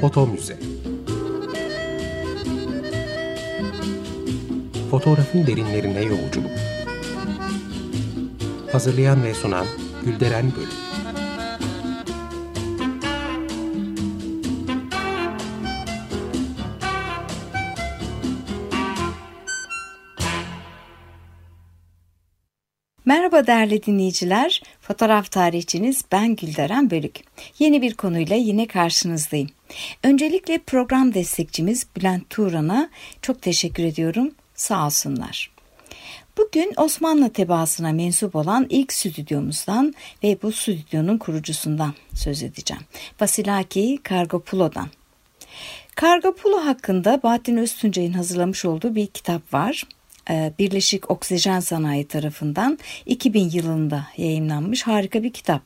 Foto Müze. Fotoğrafın derinlerine yolculuk. Hazırlayan ve sunan Gülderen Bölüm. Merhaba değerli dinleyiciler. Fotoğraf tarihçiniz ben Gülderen Bölük. Yeni bir konuyla yine karşınızdayım. Öncelikle program destekçimiz Bülent Turan'a çok teşekkür ediyorum. Sağ olsunlar. Bugün Osmanlı tebaasına mensup olan ilk stüdyomuzdan ve bu stüdyonun kurucusundan söz edeceğim. Vasilaki Kargopulo'dan. Kargopulo hakkında Bahattin Öztuncay'ın hazırlamış olduğu bir kitap var. E, Birleşik Oksijen Sanayi tarafından 2000 yılında yayınlanmış harika bir kitap.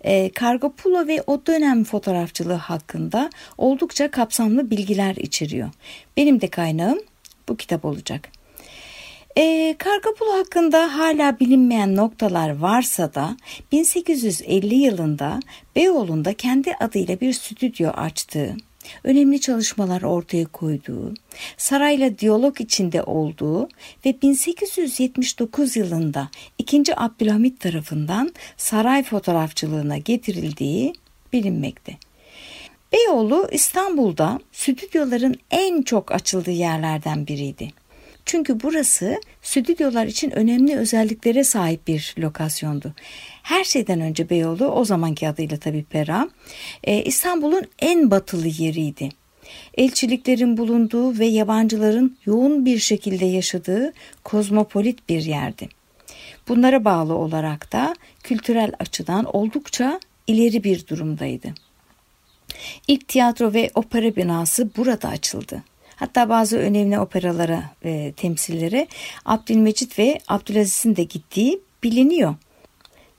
E, Kargopulo ve o dönem fotoğrafçılığı hakkında oldukça kapsamlı bilgiler içeriyor. Benim de kaynağım bu kitap olacak. E, Kargopulo hakkında hala bilinmeyen noktalar varsa da 1850 yılında Beyoğlu'nda kendi adıyla bir stüdyo açtığı, önemli çalışmalar ortaya koyduğu, sarayla diyalog içinde olduğu ve 1879 yılında 2. Abdülhamit tarafından saray fotoğrafçılığına getirildiği bilinmekte. Beyoğlu İstanbul'da stüdyoların en çok açıldığı yerlerden biriydi. Çünkü burası stüdyolar için önemli özelliklere sahip bir lokasyondu. Her şeyden önce Beyoğlu o zamanki adıyla tabii Pera e, İstanbul'un en batılı yeriydi. Elçiliklerin bulunduğu ve yabancıların yoğun bir şekilde yaşadığı kozmopolit bir yerdi. Bunlara bağlı olarak da kültürel açıdan oldukça ileri bir durumdaydı. İlk tiyatro ve opera binası burada açıldı. Hatta bazı önemli operalara ve temsillere Abdülmecit ve Abdülaziz'in de gittiği biliniyor.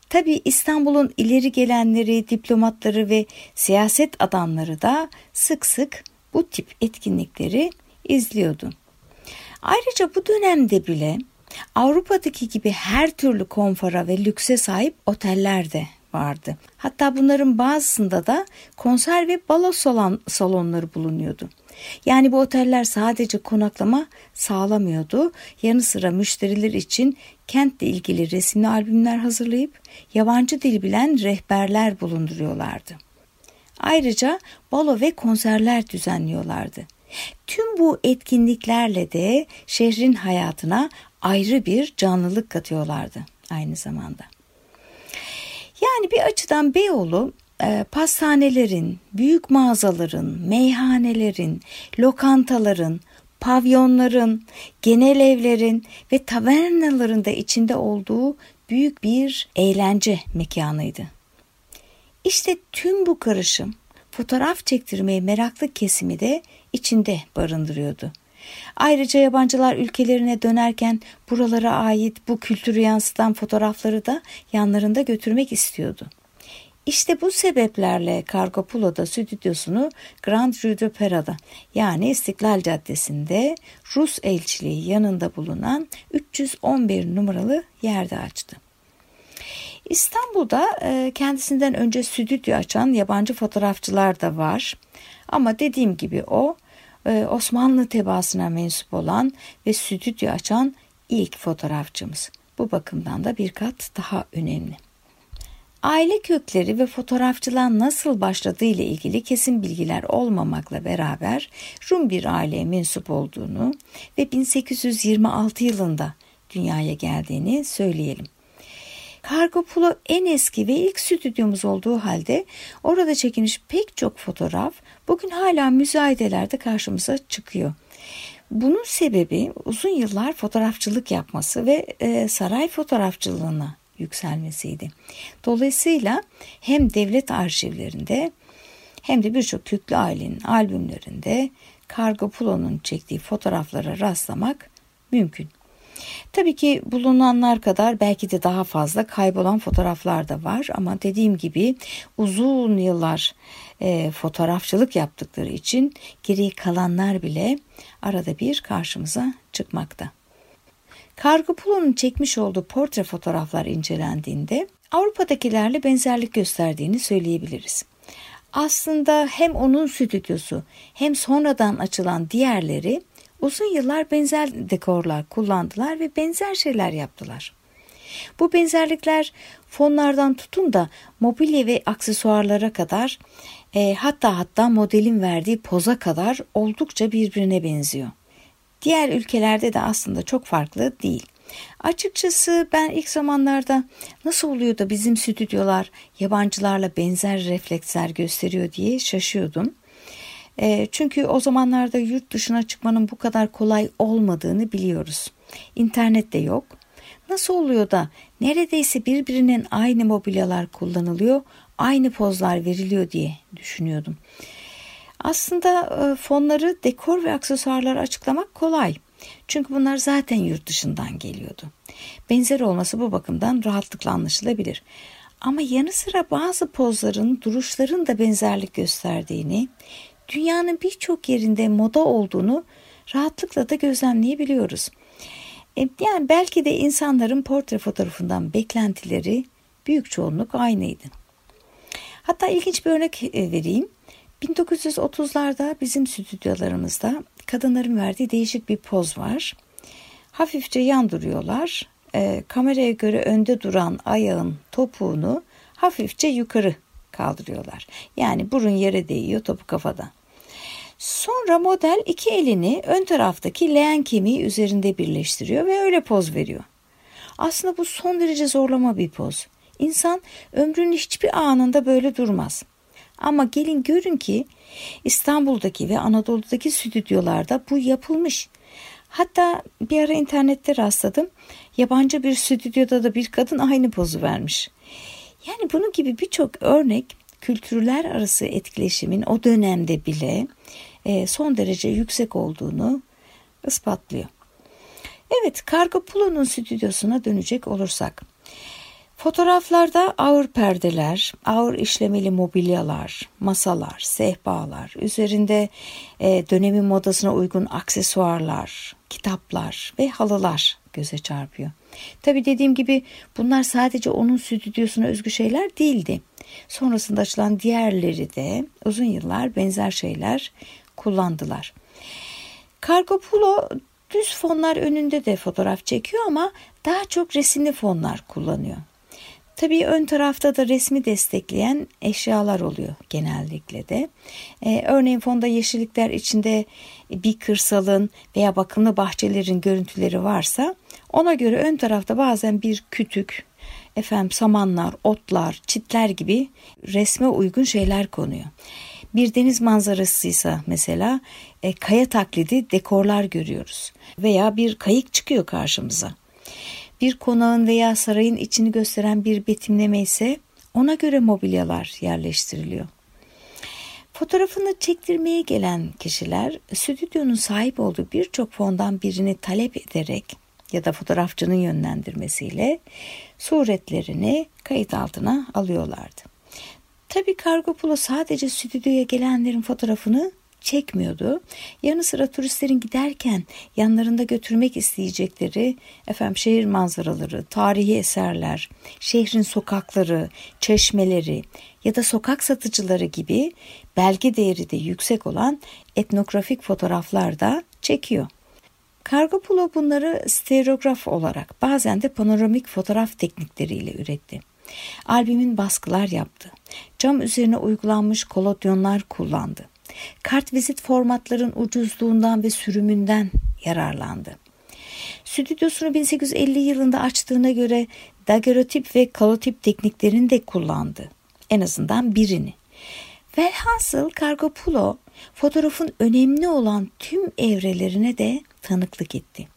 Tabi İstanbul'un ileri gelenleri, diplomatları ve siyaset adamları da sık sık bu tip etkinlikleri izliyordu. Ayrıca bu dönemde bile Avrupa'daki gibi her türlü konfora ve lükse sahip oteller de vardı. Hatta bunların bazısında da konser ve balo salon, salonları bulunuyordu. Yani bu oteller sadece konaklama sağlamıyordu. Yanı sıra müşteriler için kentle ilgili resimli albümler hazırlayıp yabancı dil bilen rehberler bulunduruyorlardı. Ayrıca balo ve konserler düzenliyorlardı. Tüm bu etkinliklerle de şehrin hayatına ayrı bir canlılık katıyorlardı aynı zamanda. Yani bir açıdan Beyoğlu e, pastanelerin, büyük mağazaların, meyhanelerin, lokantaların, pavyonların, genel evlerin ve tavernaların da içinde olduğu büyük bir eğlence mekanıydı. İşte tüm bu karışım fotoğraf çektirmeye meraklı kesimi de içinde barındırıyordu. Ayrıca yabancılar ülkelerine dönerken buralara ait bu kültürü yansıtan fotoğrafları da yanlarında götürmek istiyordu. İşte bu sebeplerle Kargopulo'da stüdyosunu Grand Rue de Pera'da yani İstiklal Caddesi'nde Rus elçiliği yanında bulunan 311 numaralı yerde açtı. İstanbul'da e, kendisinden önce stüdyo açan yabancı fotoğrafçılar da var. Ama dediğim gibi o e, Osmanlı tebaasına mensup olan ve stüdyo açan ilk fotoğrafçımız. Bu bakımdan da bir kat daha önemli. Aile kökleri ve fotoğrafçılığa nasıl başladığı ile ilgili kesin bilgiler olmamakla beraber Rum bir aileye mensup olduğunu ve 1826 yılında dünyaya geldiğini söyleyelim. Kargopulo en eski ve ilk stüdyomuz olduğu halde orada çekilmiş pek çok fotoğraf bugün hala müzayedelerde karşımıza çıkıyor. Bunun sebebi uzun yıllar fotoğrafçılık yapması ve e, saray fotoğrafçılığına yükselmesiydi. Dolayısıyla hem devlet arşivlerinde hem de birçok köklü ailenin albümlerinde Kargopulo'nun çektiği fotoğraflara rastlamak mümkün. Tabii ki bulunanlar kadar belki de daha fazla kaybolan fotoğraflar da var ama dediğim gibi uzun yıllar e, fotoğrafçılık yaptıkları için geri kalanlar bile arada bir karşımıza çıkmakta. Kargopulo'nun çekmiş olduğu portre fotoğraflar incelendiğinde Avrupa'dakilerle benzerlik gösterdiğini söyleyebiliriz. Aslında hem onun stüdyosu hem sonradan açılan diğerleri uzun yıllar benzer dekorlar kullandılar ve benzer şeyler yaptılar. Bu benzerlikler fonlardan tutun da mobilya ve aksesuarlara kadar e, hatta hatta modelin verdiği poza kadar oldukça birbirine benziyor. Diğer ülkelerde de aslında çok farklı değil. Açıkçası ben ilk zamanlarda nasıl oluyor da bizim stüdyolar yabancılarla benzer refleksler gösteriyor diye şaşıyordum. E, çünkü o zamanlarda yurt dışına çıkmanın bu kadar kolay olmadığını biliyoruz. İnternet de yok. Nasıl oluyor da neredeyse birbirinin aynı mobilyalar kullanılıyor, aynı pozlar veriliyor diye düşünüyordum. Aslında e, fonları, dekor ve aksesuarlar açıklamak kolay. Çünkü bunlar zaten yurt dışından geliyordu. Benzer olması bu bakımdan rahatlıkla anlaşılabilir. Ama yanı sıra bazı pozların, duruşların da benzerlik gösterdiğini, dünyanın birçok yerinde moda olduğunu rahatlıkla da gözlemleyebiliyoruz. E, yani belki de insanların portre fotoğrafından beklentileri büyük çoğunluk aynıydı. Hatta ilginç bir örnek e, vereyim. 1930'larda bizim stüdyolarımızda kadınların verdiği değişik bir poz var. Hafifçe yan duruyorlar. E, kameraya göre önde duran ayağın topuğunu hafifçe yukarı kaldırıyorlar. Yani burun yere değiyor topu kafada. Sonra model iki elini ön taraftaki leğen kemiği üzerinde birleştiriyor ve öyle poz veriyor. Aslında bu son derece zorlama bir poz. İnsan ömrünün hiçbir anında böyle durmaz. Ama gelin görün ki İstanbul'daki ve Anadolu'daki stüdyolarda bu yapılmış. Hatta bir ara internette rastladım. Yabancı bir stüdyoda da bir kadın aynı pozu vermiş. Yani bunun gibi birçok örnek kültürler arası etkileşimin o dönemde bile e, son derece yüksek olduğunu ispatlıyor. Evet, Kargo Pulo'nun stüdyosuna dönecek olursak. Fotoğraflarda ağır perdeler, ağır işlemeli mobilyalar, masalar, sehpalar, üzerinde e, dönemin modasına uygun aksesuarlar, kitaplar ve halılar göze çarpıyor. Tabi dediğim gibi bunlar sadece onun stüdyosuna özgü şeyler değildi. Sonrasında açılan diğerleri de uzun yıllar benzer şeyler kullandılar. Kargo Pulo düz fonlar önünde de fotoğraf çekiyor ama daha çok resimli fonlar kullanıyor. Tabii ön tarafta da resmi destekleyen eşyalar oluyor genellikle de. Ee, örneğin fonda yeşillikler içinde bir kırsalın veya bakımlı bahçelerin görüntüleri varsa ona göre ön tarafta bazen bir kütük, efendim samanlar, otlar, çitler gibi resme uygun şeyler konuyor. Bir deniz manzarasıysa mesela e, kaya taklidi dekorlar görüyoruz veya bir kayık çıkıyor karşımıza. Bir konağın veya sarayın içini gösteren bir betimleme ise ona göre mobilyalar yerleştiriliyor. Fotoğrafını çektirmeye gelen kişiler stüdyonun sahip olduğu birçok fondan birini talep ederek ya da fotoğrafçının yönlendirmesiyle suretlerini kayıt altına alıyorlardı. Tabii Kargopulo sadece stüdyoya gelenlerin fotoğrafını çekmiyordu. Yanı sıra turistlerin giderken yanlarında götürmek isteyecekleri efendim şehir manzaraları, tarihi eserler, şehrin sokakları, çeşmeleri ya da sokak satıcıları gibi belge değeri de yüksek olan etnografik fotoğraflar da çekiyor. Kargopulo bunları stereograf olarak bazen de panoramik fotoğraf teknikleriyle üretti. Albümün baskılar yaptı. Cam üzerine uygulanmış kolodyonlar kullandı. Kart vizit formatların ucuzluğundan ve sürümünden yararlandı. Stüdyosunu 1850 yılında açtığına göre daguerreotip ve kalotip tekniklerini de kullandı. En azından birini. Velhasıl Kargopulo fotoğrafın önemli olan tüm evrelerine de tanıklık etti.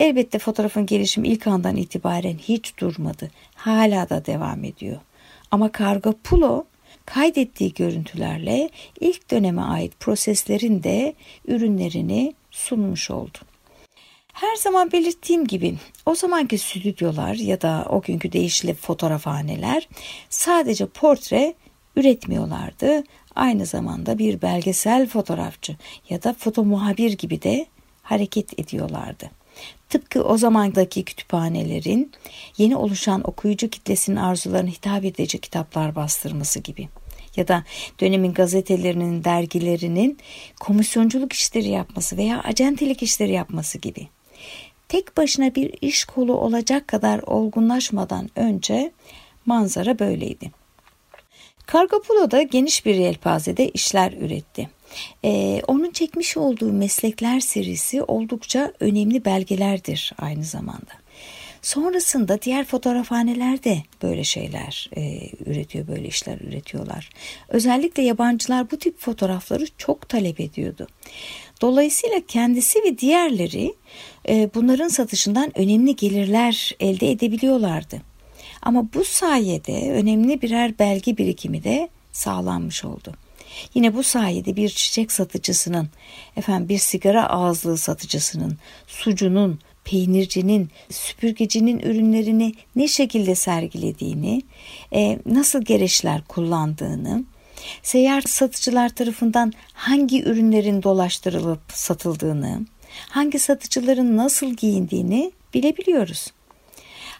Elbette fotoğrafın gelişimi ilk andan itibaren hiç durmadı. Hala da devam ediyor. Ama Kargopulo kaydettiği görüntülerle ilk döneme ait proseslerin de ürünlerini sunmuş oldu. Her zaman belirttiğim gibi o zamanki stüdyolar ya da o günkü deyişle fotoğrafhaneler sadece portre üretmiyorlardı. Aynı zamanda bir belgesel fotoğrafçı ya da foto muhabir gibi de hareket ediyorlardı. Tıpkı o zamandaki kütüphanelerin yeni oluşan okuyucu kitlesinin arzularına hitap edici kitaplar bastırması gibi. ya da dönemin gazetelerinin, dergilerinin komisyonculuk işleri yapması veya acentelik işleri yapması gibi. Tek başına bir iş kolu olacak kadar olgunlaşmadan önce manzara böyleydi. Kargopulo da geniş bir yelpazede işler üretti. Ee, onun çekmiş olduğu meslekler serisi oldukça önemli belgelerdir aynı zamanda. Sonrasında diğer fotoğrafhaneler de böyle şeyler e, üretiyor, böyle işler üretiyorlar. Özellikle yabancılar bu tip fotoğrafları çok talep ediyordu. Dolayısıyla kendisi ve diğerleri e, bunların satışından önemli gelirler elde edebiliyorlardı. Ama bu sayede önemli birer belge birikimi de sağlanmış oldu. Yine bu sayede bir çiçek satıcısının, efendim bir sigara ağızlığı satıcısının, sucunun, peynircinin, süpürgecinin ürünlerini ne şekilde sergilediğini, e, nasıl gereçler kullandığını, seyyar satıcılar tarafından hangi ürünlerin dolaştırılıp satıldığını, hangi satıcıların nasıl giyindiğini bilebiliyoruz.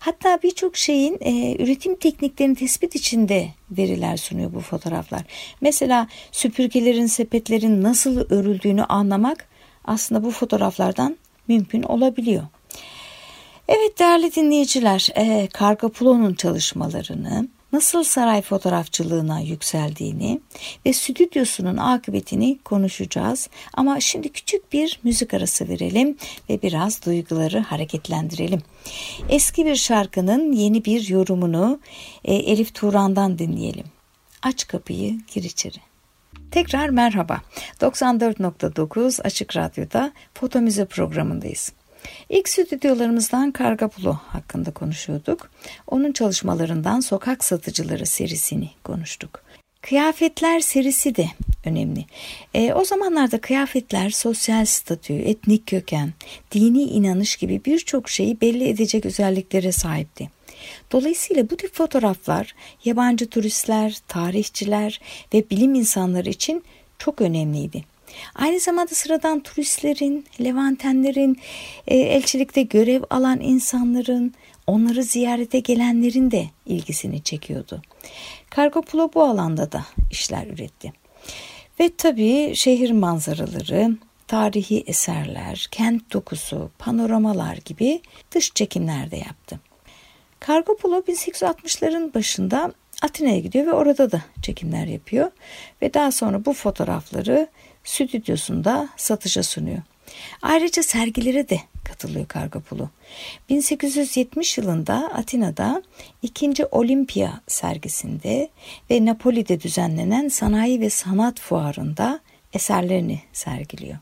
Hatta birçok şeyin e, üretim tekniklerini tespit içinde veriler sunuyor bu fotoğraflar. Mesela süpürgelerin, sepetlerin nasıl örüldüğünü anlamak aslında bu fotoğraflardan mümkün olabiliyor. Evet değerli dinleyiciler, e, Kargapulo'nun çalışmalarını, nasıl saray fotoğrafçılığına yükseldiğini ve stüdyosunun akıbetini konuşacağız. Ama şimdi küçük bir müzik arası verelim ve biraz duyguları hareketlendirelim. Eski bir şarkının yeni bir yorumunu e, Elif Turan'dan dinleyelim. Aç kapıyı, gir içeri. Tekrar merhaba. 94.9 Açık Radyo'da Foto Müze programındayız. İlk stüdyolarımızdan Kargapulo hakkında konuşuyorduk. Onun çalışmalarından Sokak Satıcıları serisini konuştuk. Kıyafetler serisi de önemli. E, o zamanlarda kıyafetler sosyal statü, etnik köken, dini inanış gibi birçok şeyi belli edecek özelliklere sahipti. Dolayısıyla bu tip fotoğraflar yabancı turistler, tarihçiler ve bilim insanları için çok önemliydi. Aynı zamanda sıradan turistlerin, Levantenlerin, e, elçilikte görev alan insanların, onları ziyarete gelenlerin de ilgisini çekiyordu. Kargopulo bu alanda da işler üretti. Ve tabii şehir manzaraları, tarihi eserler, kent dokusu, panoramalar gibi dış çekimler de yaptı. Kargopulo 1860'ların başında Atina'ya gidiyor ve orada da çekimler yapıyor ve daha sonra bu fotoğrafları stüdyosunda satışa sunuyor. Ayrıca sergilere de katılıyor Kargopulu. 1870 yılında Atina'da 2. Olimpiya sergisinde ve Napoli'de düzenlenen sanayi ve sanat fuarında eserlerini sergiliyor.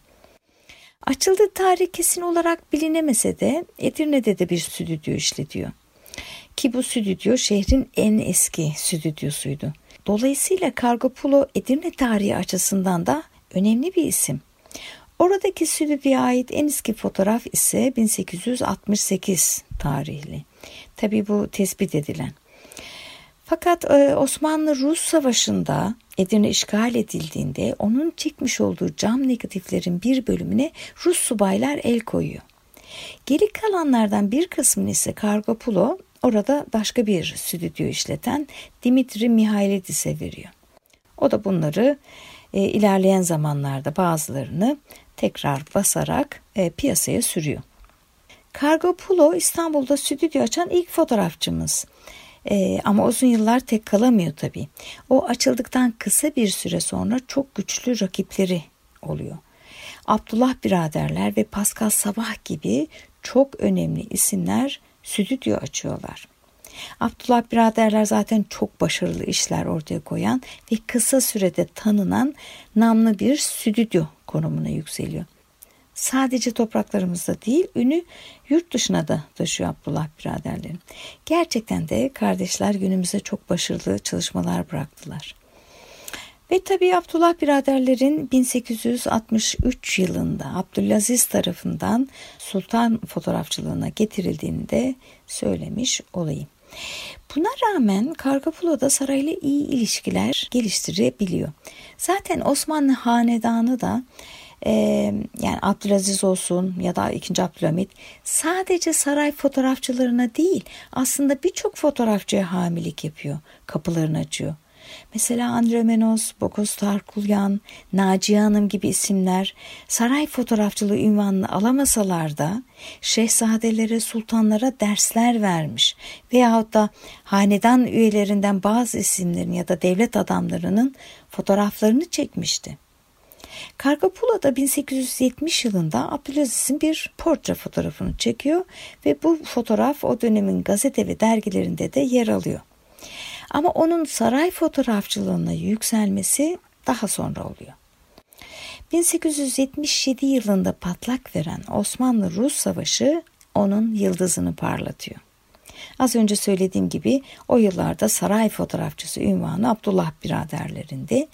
Açıldığı tarih kesin olarak bilinemese de Edirne'de de bir stüdyo işletiyor. Ki bu stüdyo şehrin en eski stüdyosuydu. Dolayısıyla Kargopulo Edirne tarihi açısından da önemli bir isim. Oradaki stüdyoya ait en eski fotoğraf ise 1868 tarihli. Tabi bu tespit edilen. Fakat e, Osmanlı-Rus Savaşı'nda Edirne işgal edildiğinde onun çekmiş olduğu cam negatiflerin bir bölümüne Rus subaylar el koyuyor. Geri kalanlardan bir kısmını ise Kargopulo orada başka bir stüdyo işleten Dimitri Mihailidis'e veriyor. O da bunları e, ilerleyen zamanlarda bazılarını tekrar basarak e, piyasaya sürüyor. Kargo Pulo İstanbul'da stüdyo açan ilk fotoğrafçımız. E, ama uzun yıllar tek kalamıyor tabii. O açıldıktan kısa bir süre sonra çok güçlü rakipleri oluyor. Abdullah biraderler ve Pascal Sabah gibi çok önemli isimler stüdyo açıyorlar. Abdullah biraderler zaten çok başarılı işler ortaya koyan ve kısa sürede tanınan namlı bir stüdyo konumuna yükseliyor. Sadece topraklarımızda değil, ünü yurt dışına da taşıyor Abdullah biraderlerim. Gerçekten de kardeşler günümüze çok başarılı çalışmalar bıraktılar. Ve tabii Abdullah biraderlerin 1863 yılında Abdülaziz tarafından sultan fotoğrafçılığına getirildiğini de söylemiş olayım. Buna rağmen Kargapulo'da sarayla iyi ilişkiler geliştirebiliyor. Zaten Osmanlı hanedanı da e, yani Abdülaziz olsun ya da 2. Abdülhamit sadece saray fotoğrafçılarına değil aslında birçok fotoğrafçıya hamilik yapıyor, kapılarını açıyor. Mesela Andre Menos, Bokos Tarkulyan, Naciye Hanım gibi isimler saray fotoğrafçılığı ünvanını alamasalar da şehzadelere, sultanlara dersler vermiş veyahut da hanedan üyelerinden bazı isimlerin ya da devlet adamlarının fotoğraflarını çekmişti. Kargopula da 1870 yılında Abdülaziz'in bir portre fotoğrafını çekiyor ve bu fotoğraf o dönemin gazete ve dergilerinde de yer alıyor. Ama onun saray fotoğrafçılığına yükselmesi daha sonra oluyor. 1877 yılında patlak veren Osmanlı-Rus Savaşı onun yıldızını parlatıyor. Az önce söylediğim gibi o yıllarda saray fotoğrafçısı ünvanı Abdullah biraderlerinde.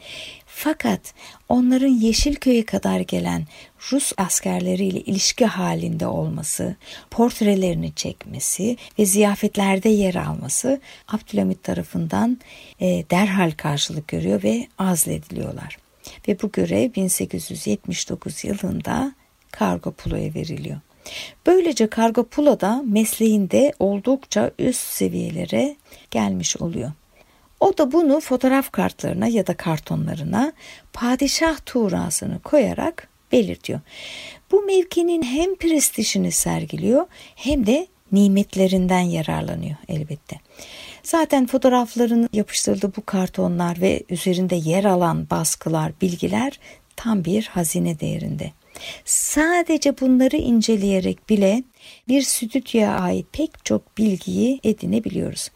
Fakat onların Yeşilköy'e kadar gelen Rus askerleriyle ilişki halinde olması, portrelerini çekmesi ve ziyafetlerde yer alması Abdülhamit tarafından e, derhal karşılık görüyor ve azlediliyorlar. Ve bu görev 1879 yılında Kargopulo'ya veriliyor. Böylece Kargopulo da mesleğinde oldukça üst seviyelere gelmiş oluyor. O da bunu fotoğraf kartlarına ya da kartonlarına padişah tuğrasını koyarak belirtiyor. Bu mevkinin hem prestijini sergiliyor hem de nimetlerinden yararlanıyor elbette. Zaten fotoğrafların yapıştırıldığı bu kartonlar ve üzerinde yer alan baskılar, bilgiler tam bir hazine değerinde. Sadece bunları inceleyerek bile bir stüdyoya ait pek çok bilgiyi edinebiliyoruz.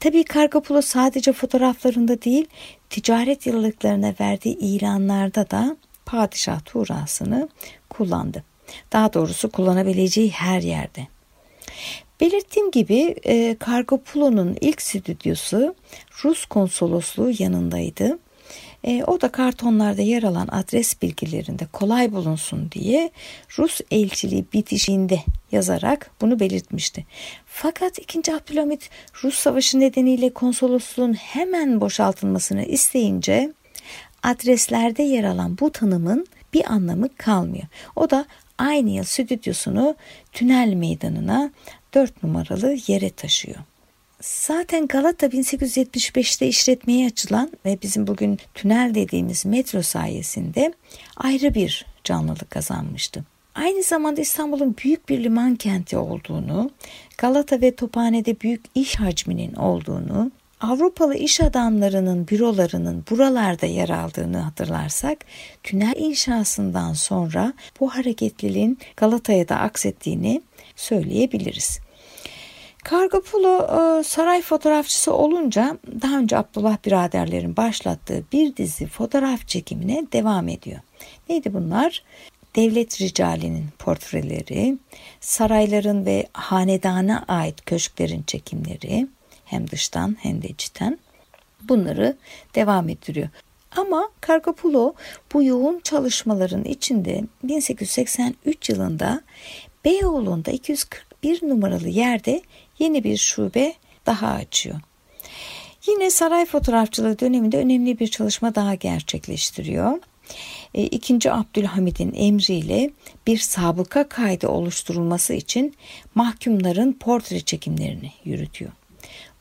Tabii Kargopulo sadece fotoğraflarında değil, ticaret yıllıklarına verdiği ilanlarda da padişah tuğrasını kullandı. Daha doğrusu kullanabileceği her yerde. Belirttiğim gibi e, Kargopulo'nun ilk stüdyosu Rus konsolosluğu yanındaydı. E, o da kartonlarda yer alan adres bilgilerinde kolay bulunsun diye Rus elçiliği bitişiğinde yazarak bunu belirtmişti. Fakat 2. Abdülhamit Rus Savaşı nedeniyle konsolosluğun hemen boşaltılmasını isteyince adreslerde yer alan bu tanımın bir anlamı kalmıyor. O da aynı yıl stüdyosunu Tünel Meydanı'na 4 numaralı yere taşıyor. Zaten Galata 1875'te işletmeye açılan ve bizim bugün tünel dediğimiz metro sayesinde ayrı bir canlılık kazanmıştı. Aynı zamanda İstanbul'un büyük bir liman kenti olduğunu, Galata ve Tophane'de büyük iş hacminin olduğunu, Avrupalı iş adamlarının bürolarının buralarda yer aldığını hatırlarsak, tünel inşasından sonra bu hareketliliğin Galata'ya da aksettiğini söyleyebiliriz. Kargopulo e, saray fotoğrafçısı olunca daha önce Abdullah biraderlerin başlattığı bir dizi fotoğraf çekimine devam ediyor. Neydi bunlar? Devlet ricalinin portreleri, sarayların ve hanedana ait köşklerin çekimleri hem dıştan hem de içten bunları devam ettiriyor. Ama Kargopulo bu yoğun çalışmaların içinde 1883 yılında Beyoğlu'nda 241 numaralı yerde yeni bir şube daha açıyor. Yine saray fotoğrafçılığı döneminde önemli bir çalışma daha gerçekleştiriyor. E, ikinci Abdülhamid'in emriyle bir sabıka kaydı oluşturulması için mahkumların portre çekimlerini yürütüyor.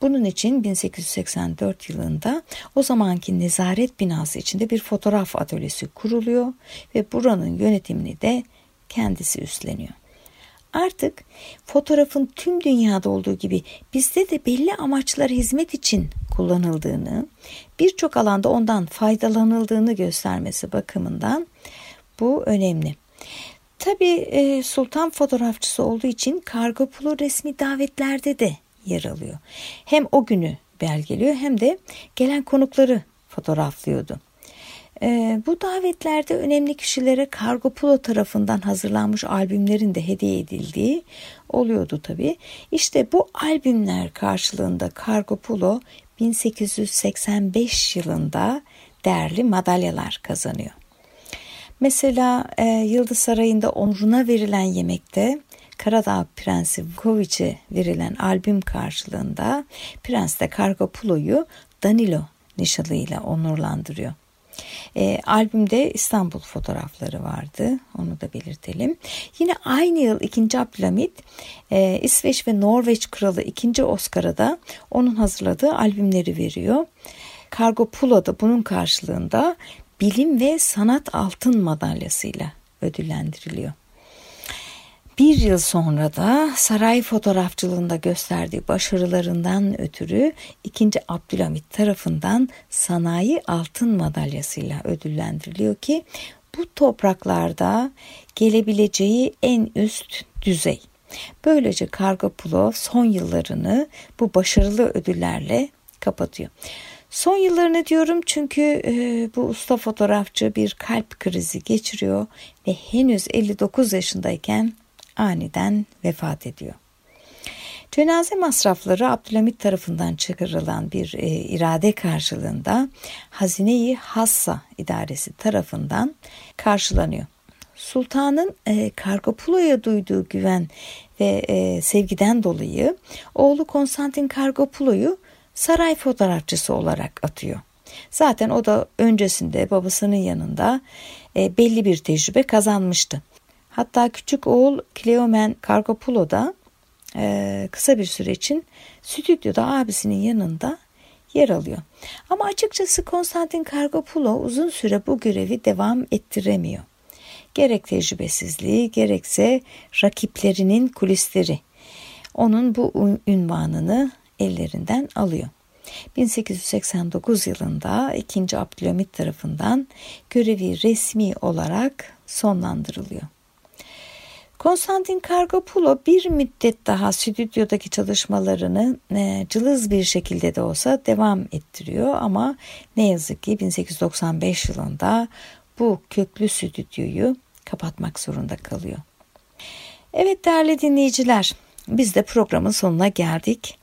Bunun için 1884 yılında o zamanki nezaret binası içinde bir fotoğraf atölyesi kuruluyor ve buranın yönetimini de kendisi üstleniyor. Artık fotoğrafın tüm dünyada olduğu gibi bizde de belli amaçlara hizmet için kullanıldığını, birçok alanda ondan faydalanıldığını göstermesi bakımından bu önemli. Tabi e, sultan fotoğrafçısı olduğu için kargo pulu resmi davetlerde de yer alıyor. Hem o günü belgeliyor hem de gelen konukları fotoğraflıyordu. E, bu davetlerde önemli kişilere Kargo Pulo tarafından hazırlanmış albümlerin de hediye edildiği oluyordu tabi. İşte bu albümler karşılığında Kargo Pulo 1885 yılında değerli madalyalar kazanıyor. Mesela e, Yıldız Sarayı'nda onuruna verilen yemekte Karadağ Prensi Vukovic'e verilen albüm karşılığında Prens de Kargopulo'yu Danilo nişanıyla onurlandırıyor. E, albümde İstanbul fotoğrafları vardı. Onu da belirtelim. Yine aynı yıl 2. Abdülhamit e, İsveç ve Norveç Kralı 2. Oscar'a da onun hazırladığı albümleri veriyor. Kargo Pulo da bunun karşılığında bilim ve sanat altın madalyasıyla ödüllendiriliyor. Bir yıl sonra da saray fotoğrafçılığında gösterdiği başarılarından ötürü 2. Abdülhamit tarafından sanayi altın madalyasıyla ödüllendiriliyor ki bu topraklarda gelebileceği en üst düzey. Böylece Kargopulov son yıllarını bu başarılı ödüllerle kapatıyor. Son yıllarını diyorum çünkü e, bu usta fotoğrafçı bir kalp krizi geçiriyor ve henüz 59 yaşındayken aniden vefat ediyor. Cenaze masrafları Abdülhamit tarafından çıkarılan bir e, irade karşılığında Hazine-i Hassa idaresi tarafından karşılanıyor. Sultanın e, Kargopulo'ya duyduğu güven ve e, sevgiden dolayı oğlu Konstantin Kargopulo'yu saray fotoğrafçısı olarak atıyor. Zaten o da öncesinde babasının yanında e, belli bir tecrübe kazanmıştı. Hatta küçük oğul Kleomen Kargopulo da e, kısa bir süre için stüdyoda abisinin yanında yer alıyor. Ama açıkçası Konstantin Kargopulo uzun süre bu görevi devam ettiremiyor. Gerek tecrübesizliği gerekse rakiplerinin kulisleri onun bu ünvanını ellerinden alıyor. 1889 yılında 2. Abdülhamit tarafından görevi resmi olarak sonlandırılıyor. Konstantin Kargopulo bir müddet daha stüdyodaki çalışmalarını e, cılız bir şekilde de olsa devam ettiriyor ama ne yazık ki 1895 yılında bu köklü stüdyoyu kapatmak zorunda kalıyor. Evet değerli dinleyiciler biz de programın sonuna geldik.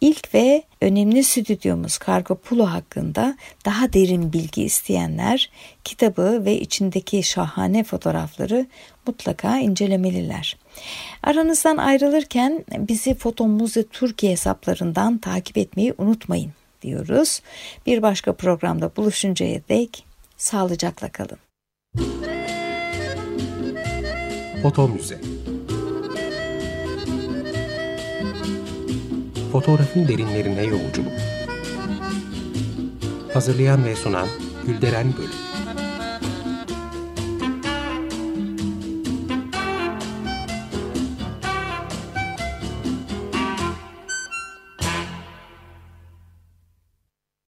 İlk ve önemli stüdyomuz Kargo Pulo hakkında daha derin bilgi isteyenler kitabı ve içindeki şahane fotoğrafları mutlaka incelemeliler. Aranızdan ayrılırken bizi Foto Muze Türkiye hesaplarından takip etmeyi unutmayın diyoruz. Bir başka programda buluşuncaya dek sağlıcakla kalın. Foto Müze Fotoğrafın derinlerine yolculuk. Hazırlayan ve sunan Gülderen Bölüm